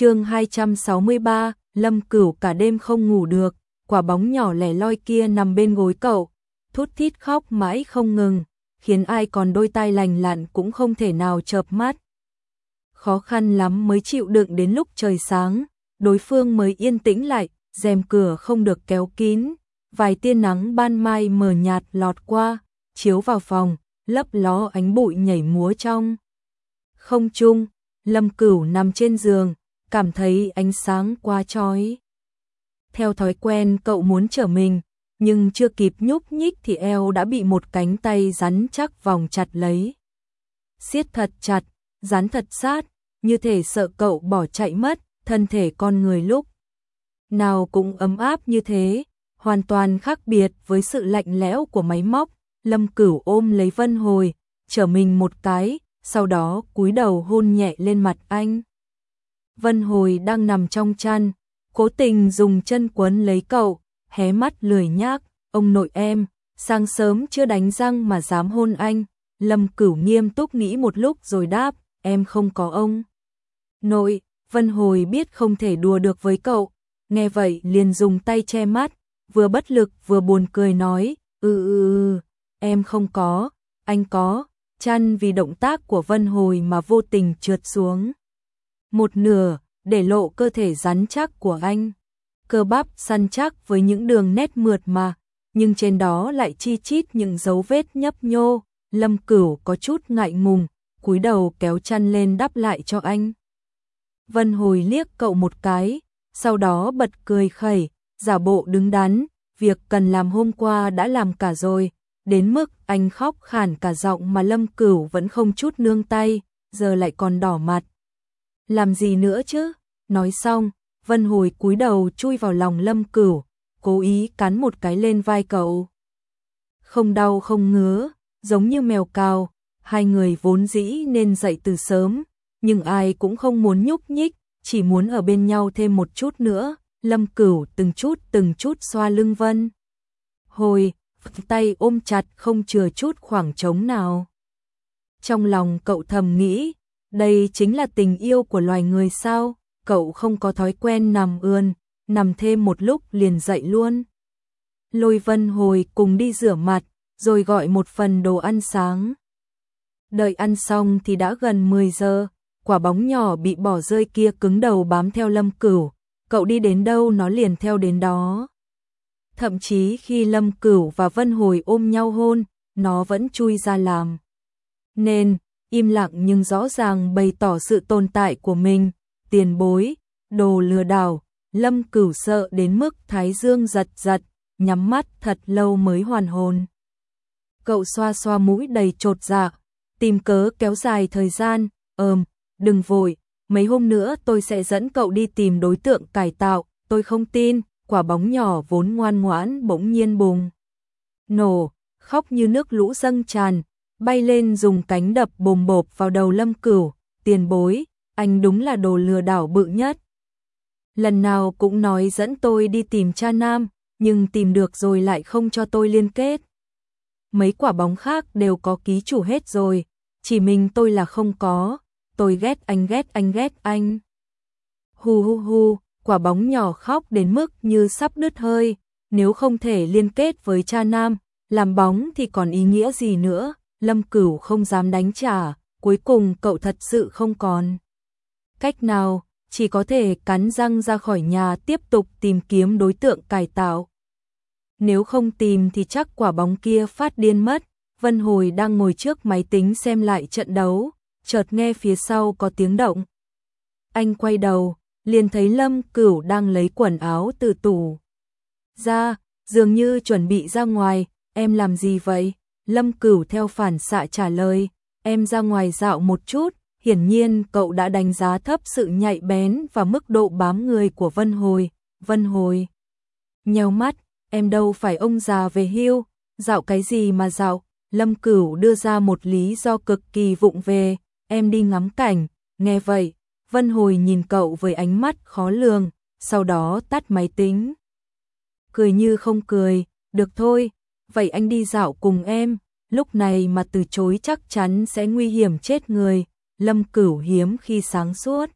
chương 263, Lâm Cửu cả đêm không ngủ được, quả bóng nhỏ lẻ loi kia nằm bên gối cậu, thút thít khóc mãi không ngừng, khiến ai còn đôi tai lành lặn cũng không thể nào chợp mắt. Khó khăn lắm mới chịu đựng đến lúc trời sáng, đối phương mới yên tĩnh lại, rèm cửa không được kéo kín, vài tia nắng ban mai mờ nhạt lọt qua, chiếu vào phòng, lấp ló ánh bụi nhảy múa trong. Không trung, Lâm Cửu nằm trên giường, cảm thấy ánh sáng quá chói. Theo thói quen cậu muốn trở mình, nhưng chưa kịp nhúc nhích thì eo đã bị một cánh tay rắn chắc vòng chặt lấy. siết thật chặt, rắn thật sát, như thể sợ cậu bỏ chạy mất, thân thể con người lúc nào cũng ấm áp như thế, hoàn toàn khác biệt với sự lạnh lẽo của máy móc. Lâm Cửu ôm lấy Vân Hồi, trở mình một cái, sau đó cúi đầu hôn nhẹ lên mặt anh. Vân Hồi đang nằm trong chăn, cố tình dùng chân quấn lấy cậu, hé mắt lười nhác, ông nội em, sáng sớm chưa đánh răng mà dám hôn anh. Lâm Cửu nghiêm túc nghĩ một lúc rồi đáp, em không có ông. Nội, Vân Hồi biết không thể đùa được với cậu, nghe vậy liền dùng tay che mắt, vừa bất lực vừa buồn cười nói, ừ ừ ừ, em không có, anh có, chăn vì động tác của Vân Hồi mà vô tình trượt xuống. Một nửa, để lộ cơ thể rắn chắc của anh. Cơ bắp săn chắc với những đường nét mượt mà, nhưng trên đó lại chi chít những dấu vết nhấp nhô. Lâm Cửu có chút ngại ngùng, cúi đầu kéo chăn lên đắp lại cho anh. Vân Hồi liếc cậu một cái, sau đó bật cười khẩy, giả bộ đứng đắn, việc cần làm hôm qua đã làm cả rồi, đến mức anh khóc khàn cả giọng mà Lâm Cửu vẫn không chút nương tay, giờ lại còn đỏ mặt. Làm gì nữa chứ? Nói xong, Vân Hồi cúi đầu chui vào lòng Lâm Cửu, cố ý cắn một cái lên vai cậu. Không đau không ngứa, giống như mèo cào, hai người vốn dĩ nên dậy từ sớm, nhưng ai cũng không muốn nhúc nhích, chỉ muốn ở bên nhau thêm một chút nữa. Lâm Cửu từng chút từng chút xoa lưng Vân. Hồi, tay ôm chặt không chừa chút khoảng trống nào. Trong lòng cậu thầm nghĩ, đây chính là tình yêu của loài người sao, cậu không có thói quen nằm ươn, nằm thêm một lúc liền dậy luôn. Lôi vân hồi cùng đi rửa mặt, rồi gọi một phần đồ ăn sáng. Đợi ăn xong thì đã gần 10 giờ, quả bóng nhỏ bị bỏ rơi kia cứng đầu bám theo lâm cửu, cậu đi đến đâu nó liền theo đến đó. Thậm chí khi lâm cửu và vân hồi ôm nhau hôn, nó vẫn chui ra làm. Nên, im lặng nhưng rõ ràng bày tỏ sự tồn tại của mình, tiền bối, đồ lừa đảo, lâm cửu sợ đến mức thái dương giật giật, nhắm mắt thật lâu mới hoàn hồn. Cậu xoa xoa mũi đầy trột dạ, tìm cớ kéo dài thời gian, ờm, đừng vội, mấy hôm nữa tôi sẽ dẫn cậu đi tìm đối tượng cải tạo, tôi không tin, quả bóng nhỏ vốn ngoan ngoãn bỗng nhiên bùng. Nổ, khóc như nước lũ dâng tràn, bay lên dùng cánh đập bồm bộp vào đầu lâm cửu, tiền bối, anh đúng là đồ lừa đảo bự nhất. Lần nào cũng nói dẫn tôi đi tìm cha nam, nhưng tìm được rồi lại không cho tôi liên kết. Mấy quả bóng khác đều có ký chủ hết rồi, chỉ mình tôi là không có, tôi ghét anh ghét anh ghét anh. Hu hu hu, quả bóng nhỏ khóc đến mức như sắp đứt hơi, nếu không thể liên kết với cha nam, làm bóng thì còn ý nghĩa gì nữa, Lâm Cửu không dám đánh trả, cuối cùng cậu thật sự không còn. Cách nào, chỉ có thể cắn răng ra khỏi nhà tiếp tục tìm kiếm đối tượng cải tạo. Nếu không tìm thì chắc quả bóng kia phát điên mất, Vân Hồi đang ngồi trước máy tính xem lại trận đấu, chợt nghe phía sau có tiếng động. Anh quay đầu, liền thấy Lâm Cửu đang lấy quần áo từ tủ ra, dường như chuẩn bị ra ngoài, em làm gì vậy? Lâm Cửu theo phản xạ trả lời, em ra ngoài dạo một chút, hiển nhiên cậu đã đánh giá thấp sự nhạy bén và mức độ bám người của Vân Hồi. Vân Hồi, nheo mắt, em đâu phải ông già về hưu, dạo cái gì mà dạo, Lâm Cửu đưa ra một lý do cực kỳ vụng về, em đi ngắm cảnh, nghe vậy, Vân Hồi nhìn cậu với ánh mắt khó lường, sau đó tắt máy tính. Cười như không cười, được thôi, vậy anh đi dạo cùng em, lúc này mà từ chối chắc chắn sẽ nguy hiểm chết người, Lâm Cửu hiếm khi sáng suốt.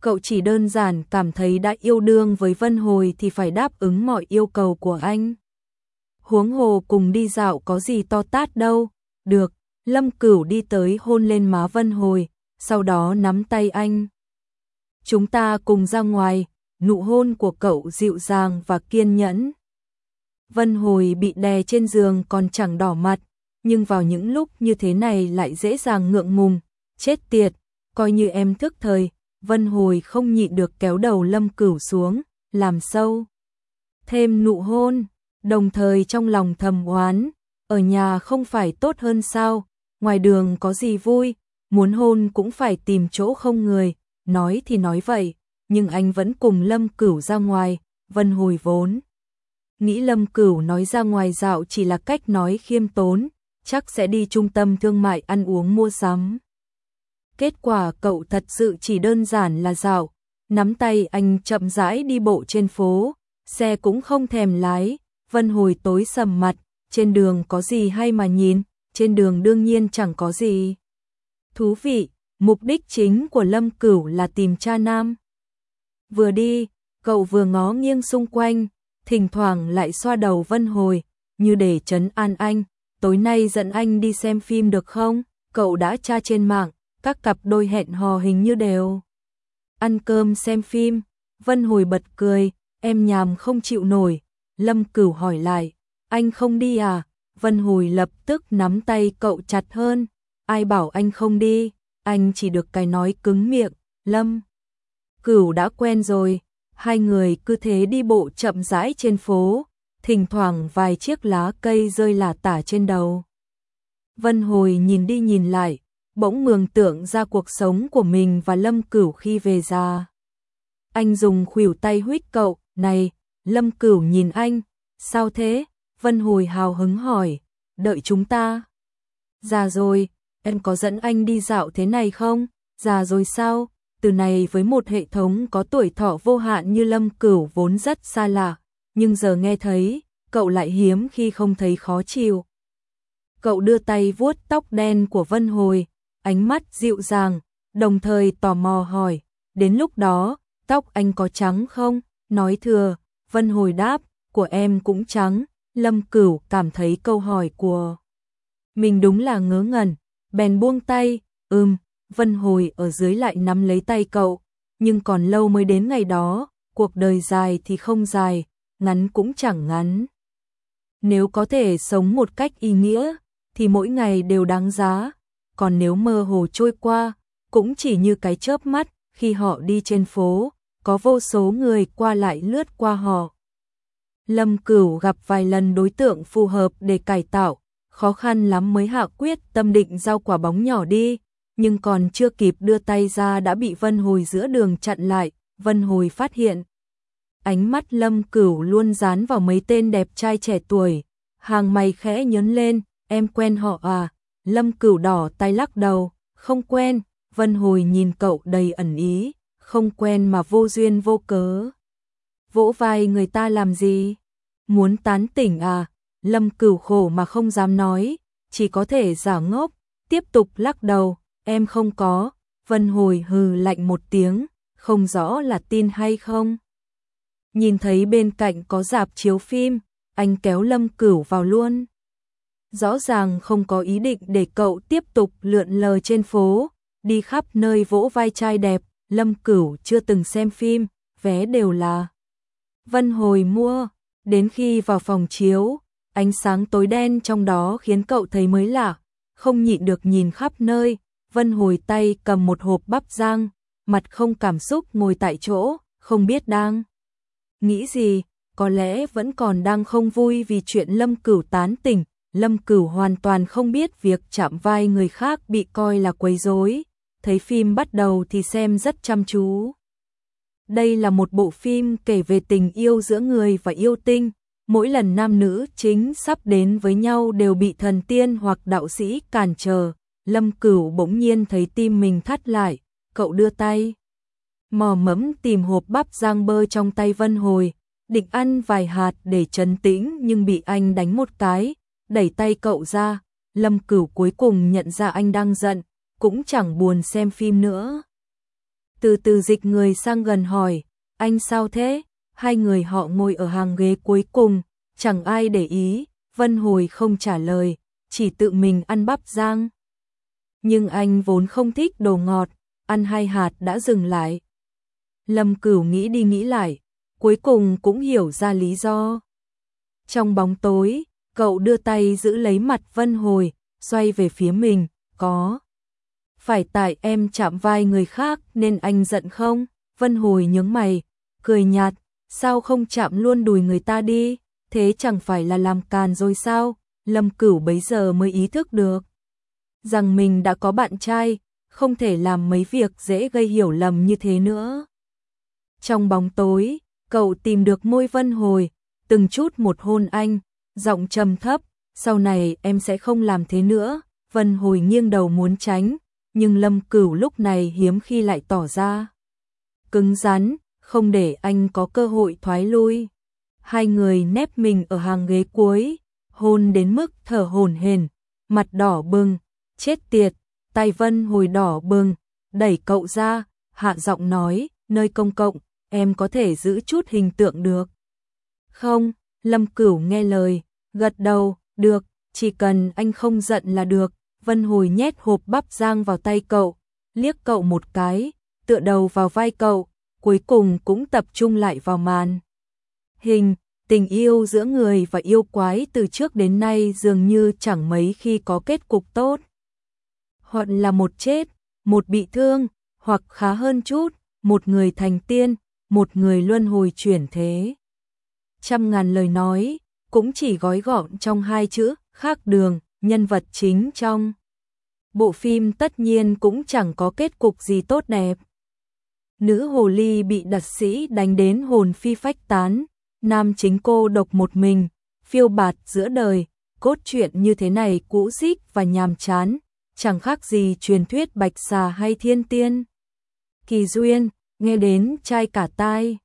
cậu chỉ đơn giản cảm thấy đã yêu đương với Vân Hồi thì phải đáp ứng mọi yêu cầu của anh. Huống hồ cùng đi dạo có gì to tát đâu, được, Lâm Cửu đi tới hôn lên má Vân Hồi, sau đó nắm tay anh. Chúng ta cùng ra ngoài, nụ hôn của cậu dịu dàng và kiên nhẫn. Vân Hồi bị đè trên giường còn chẳng đỏ mặt, nhưng vào những lúc như thế này lại dễ dàng ngượng ngùng, chết tiệt, coi như em thức thời, Vân Hồi không nhịn được kéo đầu Lâm Cửu xuống, làm sâu. Thêm nụ hôn, đồng thời trong lòng thầm oán, ở nhà không phải tốt hơn sao, ngoài đường có gì vui, muốn hôn cũng phải tìm chỗ không người, nói thì nói vậy, nhưng anh vẫn cùng Lâm Cửu ra ngoài, Vân Hồi vốn. Nghĩ Lâm Cửu nói ra ngoài dạo chỉ là cách nói khiêm tốn, chắc sẽ đi trung tâm thương mại ăn uống mua sắm. Kết quả cậu thật sự chỉ đơn giản là dạo, nắm tay anh chậm rãi đi bộ trên phố, xe cũng không thèm lái, Vân Hồi tối sầm mặt, trên đường có gì hay mà nhìn, trên đường đương nhiên chẳng có gì. Thú vị, mục đích chính của Lâm Cửu là tìm cha nam. Vừa đi, cậu vừa ngó nghiêng xung quanh, thỉnh thoảng lại xoa đầu Vân Hồi, như để trấn an anh, tối nay dẫn anh đi xem phim được không? Cậu đã tra trên mạng, các cặp đôi hẹn hò hình như đều. Ăn cơm xem phim, Vân Hồi bật cười, em nhàm không chịu nổi, Lâm Cửu hỏi lại, anh không đi à? Vân Hồi lập tức nắm tay cậu chặt hơn, ai bảo anh không đi, anh chỉ được cái nói cứng miệng, Lâm. Cửu đã quen rồi, hai người cứ thế đi bộ chậm rãi trên phố, thỉnh thoảng vài chiếc lá cây rơi lả tả trên đầu. Vân Hồi nhìn đi nhìn lại, bỗng mường tượng ra cuộc sống của mình và Lâm Cửu khi về già. Anh dùng khuỷu tay huýt cậu, này, Lâm Cửu nhìn anh, sao thế? Vân Hồi hào hứng hỏi, đợi chúng ta. Già rồi, em có dẫn anh đi dạo thế này không? Già rồi sao? Từ này với một hệ thống có tuổi thọ vô hạn như Lâm Cửu vốn rất xa lạ, nhưng giờ nghe thấy, cậu lại hiếm khi không thấy khó chịu. Cậu đưa tay vuốt tóc đen của Vân Hồi, ánh mắt dịu dàng, đồng thời tò mò hỏi, đến lúc đó, tóc anh có trắng không? Nói thừa, Vân Hồi đáp, của em cũng trắng, Lâm Cửu cảm thấy câu hỏi của mình đúng là ngớ ngẩn, bèn buông tay, ưm, Vân Hồi ở dưới lại nắm lấy tay cậu, nhưng còn lâu mới đến ngày đó, cuộc đời dài thì không dài, ngắn cũng chẳng ngắn. Nếu có thể sống một cách ý nghĩa, thì mỗi ngày đều đáng giá, còn nếu mơ hồ trôi qua, cũng chỉ như cái chớp mắt khi họ đi trên phố, có vô số người qua lại lướt qua họ. Lâm Cửu gặp vài lần đối tượng phù hợp để cải tạo, khó khăn lắm mới hạ quyết tâm định giao quả bóng nhỏ đi, nhưng còn chưa kịp đưa tay ra đã bị Vân Hồi giữa đường chặn lại, Vân Hồi phát hiện. Ánh mắt Lâm Cửu luôn dán vào mấy tên đẹp trai trẻ tuổi, hàng mày khẽ nhấn lên, em quen họ à, Lâm Cửu đỏ tay lắc đầu, không quen, Vân Hồi nhìn cậu đầy ẩn ý, không quen mà vô duyên vô cớ. Vỗ vai người ta làm gì? Muốn tán tỉnh à? Lâm Cửu khổ mà không dám nói, chỉ có thể giả ngốc, tiếp tục lắc đầu, em không có, Vân Hồi hừ lạnh một tiếng, không rõ là tin hay không. Nhìn thấy bên cạnh có dạp chiếu phim, anh kéo Lâm Cửu vào luôn. Rõ ràng không có ý định để cậu tiếp tục lượn lờ trên phố, đi khắp nơi vỗ vai trai đẹp, Lâm Cửu chưa từng xem phim, vé đều là Vân Hồi mua, đến khi vào phòng chiếu, ánh sáng tối đen trong đó khiến cậu thấy mới lạ, không nhịn được nhìn khắp nơi, Vân hồi tay cầm một hộp bắp rang, mặt không cảm xúc ngồi tại chỗ, không biết đang nghĩ gì, có lẽ vẫn còn đang không vui vì chuyện Lâm Cửu tán tỉnh, Lâm Cửu hoàn toàn không biết việc chạm vai người khác bị coi là quấy rối, thấy phim bắt đầu thì xem rất chăm chú. Đây là một bộ phim kể về tình yêu giữa người và yêu tinh, mỗi lần nam nữ chính sắp đến với nhau đều bị thần tiên hoặc đạo sĩ cản trở, Lâm Cửu bỗng nhiên thấy tim mình thắt lại, cậu đưa tay. Mò mẫm tìm hộp bắp rang bơ trong tay Vân Hồi, định ăn vài hạt để trấn tĩnh nhưng bị anh đánh một cái, đẩy tay cậu ra, Lâm Cửu cuối cùng nhận ra anh đang giận, cũng chẳng buồn xem phim nữa. từ từ dịch người sang gần hỏi, anh sao thế? Hai người họ ngồi ở hàng ghế cuối cùng, chẳng ai để ý, Vân Hồi không trả lời, chỉ tự mình ăn bắp rang. Nhưng anh vốn không thích đồ ngọt, ăn hai hạt đã dừng lại. Lâm Cửu nghĩ đi nghĩ lại, cuối cùng cũng hiểu ra lý do. Trong bóng tối, cậu đưa tay giữ lấy mặt Vân Hồi, xoay về phía mình, có. Phải tại em chạm vai người khác nên anh giận không? Vân Hồi nhướng mày, cười nhạt, sao không chạm luôn đùi người ta đi, thế chẳng phải là làm càn rồi sao? Lâm Cửu bấy giờ mới ý thức được. Rằng mình đã có bạn trai, không thể làm mấy việc dễ gây hiểu lầm như thế nữa. Trong bóng tối, cậu tìm được môi Vân Hồi, từng chút một hôn anh, giọng trầm thấp, sau này em sẽ không làm thế nữa. Vân Hồi nghiêng đầu muốn tránh, nhưng Lâm Cửu lúc này hiếm khi lại tỏ ra cứng rắn, không để anh có cơ hội thoái lui. Hai người nép mình ở hàng ghế cuối, hôn đến mức thở hổn hển, mặt đỏ bừng, chết tiệt, tay Vân Hồi đỏ bừng, đẩy cậu ra, hạ giọng nói, nơi công cộng, em có thể giữ chút hình tượng được. Không, Lâm Cửu nghe lời, gật đầu, được, chỉ cần anh không giận là được. Vân Hồi nhét hộp bắp rang vào tay cậu, liếc cậu một cái, tựa đầu vào vai cậu, cuối cùng cũng tập trung lại vào màn. Hình, tình yêu giữa người và yêu quái từ trước đến nay dường như chẳng mấy khi có kết cục tốt. Hoặc là một chết, một bị thương, hoặc khá hơn chút, một người thành tiên, một người luân hồi chuyển thế. Trăm ngàn lời nói, cũng chỉ gói gọn trong hai chữ, khác đường, nhân vật chính trong. Bộ phim tất nhiên cũng chẳng có kết cục gì tốt đẹp. Nữ hồ ly bị đặt sĩ đánh đến hồn phi phách tán, nam chính cô độc một mình, phiêu bạt giữa đời, cốt truyện như thế này cũ xích và nhàm chán, chẳng khác gì truyền thuyết bạch xà hay thiên tiên. Kỳ duyên, nghe đến chai cả tai.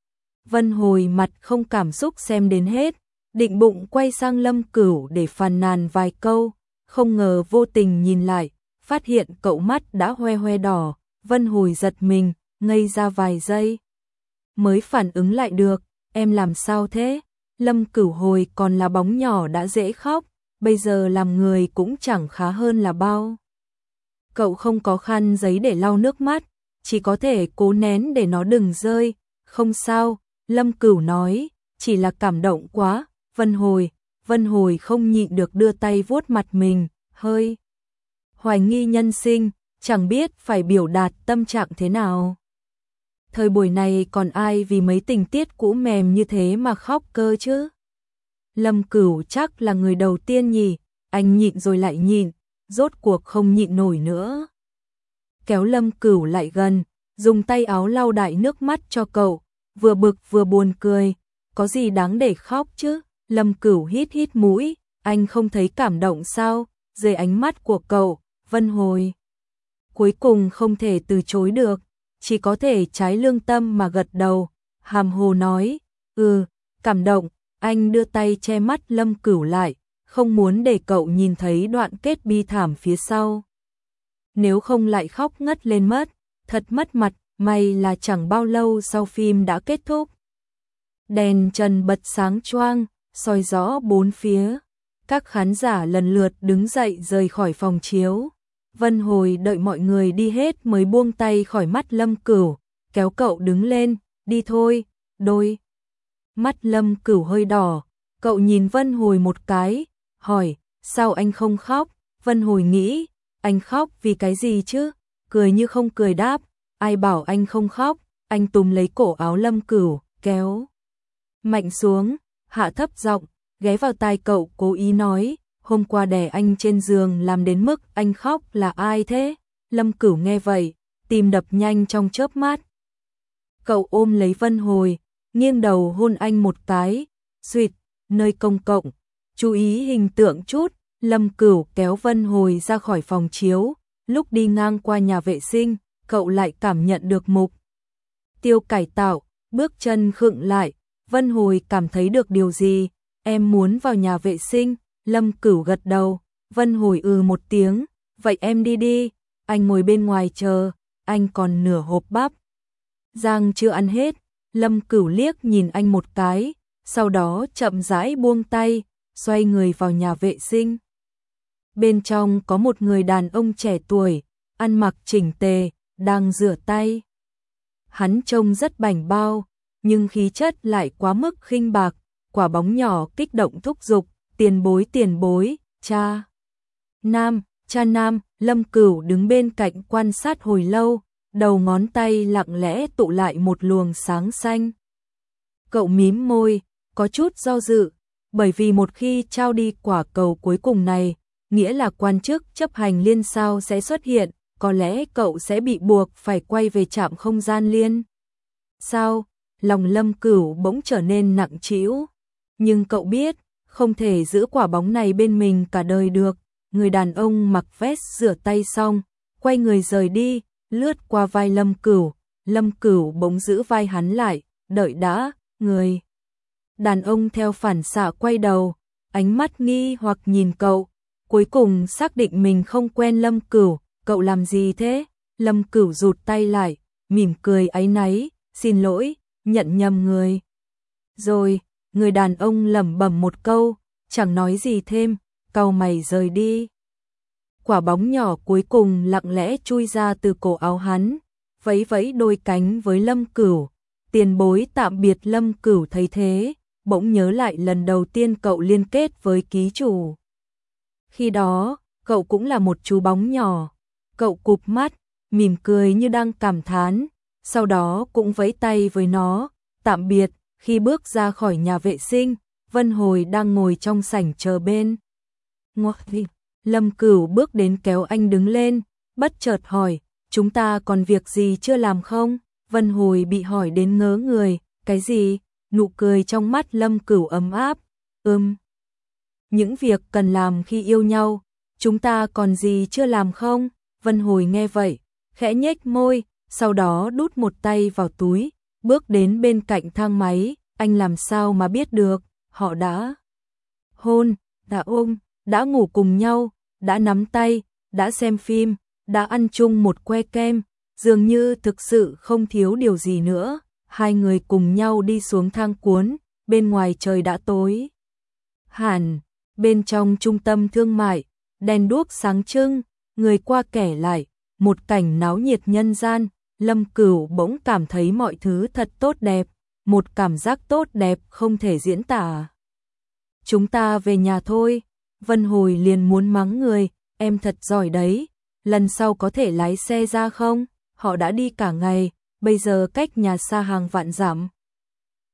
Vân hồi mặt không cảm xúc xem đến hết, định bụng quay sang lâm cửu để phàn nàn vài câu, không ngờ vô tình nhìn lại, phát hiện cậu mắt đã hoe hoe đỏ, vân hồi giật mình, ngây ra vài giây. Mới phản ứng lại được, em làm sao thế? Lâm cửu hồi còn là bóng nhỏ đã dễ khóc, bây giờ làm người cũng chẳng khá hơn là bao. Cậu không có khăn giấy để lau nước mắt, chỉ có thể cố nén để nó đừng rơi, không sao, Lâm cửu nói, chỉ là cảm động quá, Vân hồi, Vân hồi không nhịn được đưa tay vuốt mặt mình, hơi hoài nghi nhân sinh, chẳng biết phải biểu đạt tâm trạng thế nào. Thời buổi này còn ai vì mấy tình tiết cũ mềm như thế mà khóc cơ chứ? Lâm Cửu chắc là người đầu tiên nhỉ, anh nhịn rồi lại nhịn, rốt cuộc không nhịn nổi nữa. Kéo Lâm Cửu lại gần, dùng tay áo lau đại nước mắt cho cậu, vừa bực vừa buồn cười, có gì đáng để khóc chứ? Lâm Cửu hít hít mũi, anh không thấy cảm động sao? Dưới ánh mắt của cậu, Vân Hồi cuối cùng không thể từ chối được, chỉ có thể trái lương tâm mà gật đầu, hàm hồ nói, "Ừ, cảm động." Anh đưa tay che mắt Lâm Cửu lại, không muốn để cậu nhìn thấy đoạn kết bi thảm phía sau. Nếu không lại khóc ngất lên mất, thật mất mặt, may là chẳng bao lâu sau phim đã kết thúc. Đèn trần bật sáng choang, soi rõ bốn phía. Các khán giả lần lượt đứng dậy rời khỏi phòng chiếu. Vân Hồi đợi mọi người đi hết mới buông tay khỏi mắt Lâm Cửu, kéo cậu đứng lên, đi thôi, đôi. Mắt Lâm Cửu hơi đỏ, cậu nhìn Vân Hồi một cái, hỏi, sao anh không khóc? Vân Hồi nghĩ, anh khóc vì cái gì chứ? Cười như không cười đáp, ai bảo anh không khóc? Anh túm lấy cổ áo Lâm Cửu, kéo mạnh xuống, hạ thấp giọng, ghé vào tai cậu cố ý nói, hôm qua đè anh trên giường làm đến mức anh khóc là ai thế? Lâm Cửu nghe vậy, tim đập nhanh trong chớp mắt. Cậu ôm lấy Vân Hồi, nghiêng đầu hôn anh một cái, suyệt, nơi công cộng, chú ý hình tượng chút, Lâm Cửu kéo Vân Hồi ra khỏi phòng chiếu, lúc đi ngang qua nhà vệ sinh, cậu lại cảm nhận được mục. Tiêu cải tạo, bước chân khựng lại, Vân Hồi cảm thấy được điều gì, em muốn vào nhà vệ sinh, Lâm Cửu gật đầu, Vân Hồi ừ một tiếng, vậy em đi đi, anh ngồi bên ngoài chờ, anh còn nửa hộp bắp, Giang chưa ăn hết, Lâm Cửu liếc nhìn anh một cái, sau đó chậm rãi buông tay, xoay người vào nhà vệ sinh. Bên trong có một người đàn ông trẻ tuổi, ăn mặc chỉnh tề, đang rửa tay. Hắn trông rất bảnh bao, nhưng khí chất lại quá mức khinh bạc, quả bóng nhỏ kích động thúc giục, tiền bối tiền bối, cha. Nam, cha Nam, Lâm Cửu đứng bên cạnh quan sát hồi lâu, đầu ngón tay lặng lẽ tụ lại một luồng sáng xanh. Cậu mím môi, có chút do dự, bởi vì một khi trao đi quả cầu cuối cùng này, nghĩa là quan chức chấp hành liên sao sẽ xuất hiện, có lẽ cậu sẽ bị buộc phải quay về trạm không gian liên. Sao? Lòng lâm cửu bỗng trở nên nặng trĩu. Nhưng cậu biết, không thể giữ quả bóng này bên mình cả đời được. Người đàn ông mặc vest rửa tay xong, quay người rời đi, lướt qua vai lâm cửu. Lâm cửu bỗng giữ vai hắn lại, đợi đã, người. Đàn ông theo phản xạ quay đầu, ánh mắt nghi hoặc nhìn cậu, cuối cùng xác định mình không quen Lâm Cửu, cậu làm gì thế? Lâm Cửu rụt tay lại, mỉm cười áy náy, xin lỗi, nhận nhầm người. Rồi, người đàn ông lẩm bẩm một câu, chẳng nói gì thêm, cau mày rời đi. Quả bóng nhỏ cuối cùng lặng lẽ chui ra từ cổ áo hắn, vẫy vẫy đôi cánh với Lâm Cửu. Tiền bối tạm biệt Lâm Cửu thấy thế, bỗng nhớ lại lần đầu tiên cậu liên kết với ký chủ. Khi đó, cậu cũng là một chú bóng nhỏ. Cậu cụp mắt, mỉm cười như đang cảm thán, sau đó cũng vẫy tay với nó, tạm biệt, khi bước ra khỏi nhà vệ sinh, Vân Hồi đang ngồi trong sảnh chờ bên. Ngoại Lâm Cửu bước đến kéo anh đứng lên, bất chợt hỏi, chúng ta còn việc gì chưa làm không? Vân Hồi bị hỏi đến ngớ người, cái gì? Nụ cười trong mắt Lâm Cửu ấm áp, ưm những việc cần làm khi yêu nhau, chúng ta còn gì chưa làm không? Vân Hồi nghe vậy, khẽ nhếch môi, sau đó đút một tay vào túi, bước đến bên cạnh thang máy, anh làm sao mà biết được, họ đã hôn, đã ôm, đã ngủ cùng nhau, đã nắm tay, đã xem phim, đã ăn chung một que kem, dường như thực sự không thiếu điều gì nữa. Hai người cùng nhau đi xuống thang cuốn, bên ngoài trời đã tối. Hàn, Bên trong trung tâm thương mại, đèn đuốc sáng trưng, người qua kẻ lại, một cảnh náo nhiệt nhân gian, Lâm Cửu bỗng cảm thấy mọi thứ thật tốt đẹp, một cảm giác tốt đẹp không thể diễn tả. Chúng ta về nhà thôi, Vân Hồi liền muốn mắng người, em thật giỏi đấy, lần sau có thể lái xe ra không? Họ đã đi cả ngày, bây giờ cách nhà xa hàng vạn dặm,